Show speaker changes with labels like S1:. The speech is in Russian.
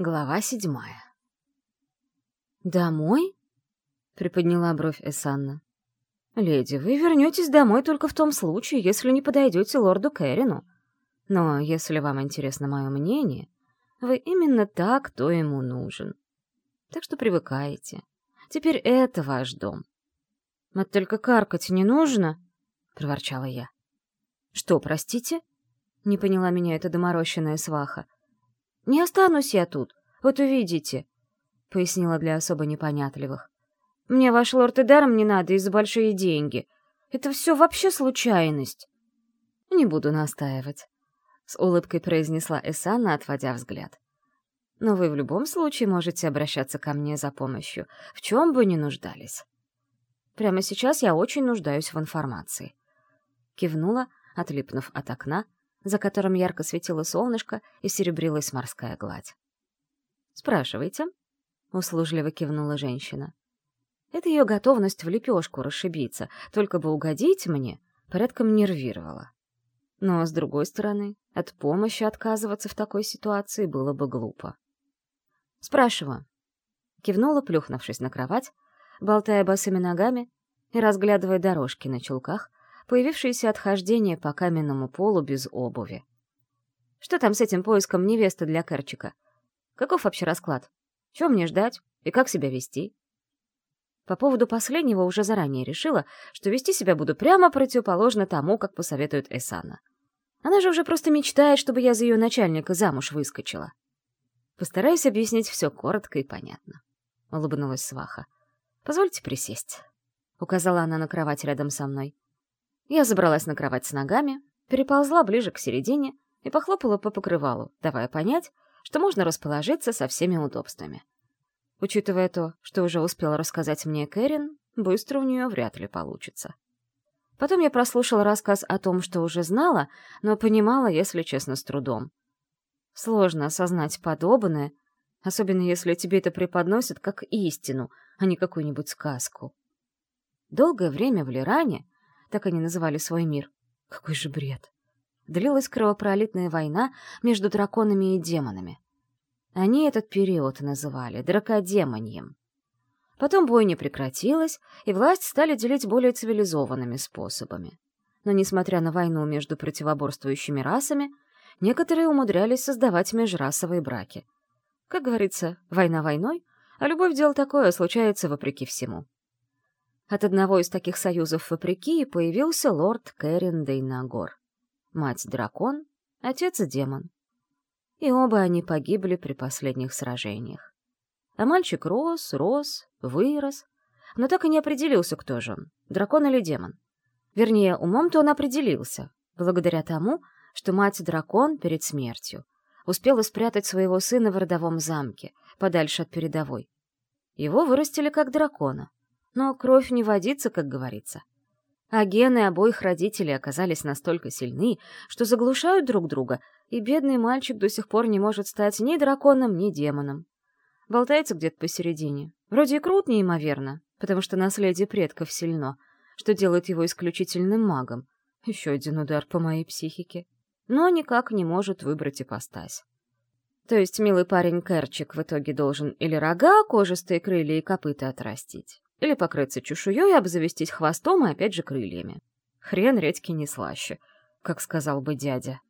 S1: Глава седьмая. «Домой?» — приподняла бровь Эсанна. «Леди, вы вернетесь домой только в том случае, если не подойдете лорду Кэрину. Но если вам интересно мое мнение, вы именно так, кто ему нужен. Так что привыкайте. Теперь это ваш дом». «Вот только каркать не нужно», — проворчала я. «Что, простите?» — не поняла меня эта доморощенная сваха. «Не останусь я тут, вот увидите», — пояснила для особо непонятливых. «Мне ваш лорд и даром не надо и за большие деньги. Это все вообще случайность». «Не буду настаивать», — с улыбкой произнесла Эсанна, отводя взгляд. «Но вы в любом случае можете обращаться ко мне за помощью, в чем бы ни нуждались. Прямо сейчас я очень нуждаюсь в информации». Кивнула, отлипнув от окна, — за которым ярко светило солнышко и серебрилась морская гладь. «Спрашивайте», — услужливо кивнула женщина. Это ее готовность в лепешку расшибиться, только бы угодить мне, порядком нервировала. Но, с другой стороны, от помощи отказываться в такой ситуации было бы глупо. «Спрашиваю», — кивнула, плюхнувшись на кровать, болтая босыми ногами и разглядывая дорожки на чулках, появившееся отхождение по каменному полу без обуви. Что там с этим поиском невесты для Керчика? Каков вообще расклад? Чего мне ждать и как себя вести? По поводу последнего уже заранее решила, что вести себя буду прямо противоположно тому, как посоветует Эсана. Она же уже просто мечтает, чтобы я за ее начальника замуж выскочила. Постараюсь объяснить все коротко и понятно. Улыбнулась Сваха. «Позвольте присесть», — указала она на кровать рядом со мной. Я забралась на кровать с ногами, переползла ближе к середине и похлопала по покрывалу, давая понять, что можно расположиться со всеми удобствами. Учитывая то, что уже успела рассказать мне Кэрин, быстро у нее вряд ли получится. Потом я прослушала рассказ о том, что уже знала, но понимала, если честно, с трудом. Сложно осознать подобное, особенно если тебе это преподносят как истину, а не какую-нибудь сказку. Долгое время в Лиране так они называли свой мир. Какой же бред. Длилась кровопролитная война между драконами и демонами. Они этот период называли дракодемоньем. Потом бойня прекратилась, и власть стали делить более цивилизованными способами. Но, несмотря на войну между противоборствующими расами, некоторые умудрялись создавать межрасовые браки. Как говорится, война войной, а любовь — дело такое, случается вопреки всему. От одного из таких союзов вопреки появился лорд Кэрин Дейнагор. Мать-дракон, отец-демон. И оба они погибли при последних сражениях. А мальчик рос, рос, вырос, но так и не определился, кто же он, дракон или демон. Вернее, умом-то он определился, благодаря тому, что мать-дракон перед смертью успела спрятать своего сына в родовом замке, подальше от передовой. Его вырастили как дракона, но кровь не водится, как говорится. А гены обоих родителей оказались настолько сильны, что заглушают друг друга, и бедный мальчик до сих пор не может стать ни драконом, ни демоном. Болтается где-то посередине. Вроде и крут неимоверно, потому что наследие предков сильно, что делает его исключительным магом. Еще один удар по моей психике. Но никак не может выбрать ипостась. То есть милый парень Керчик в итоге должен или рога, кожистые крылья и копыта отрастить, или покрыться чешуей, обзавестись хвостом и опять же крыльями. Хрен редьки не слаще, как сказал бы дядя.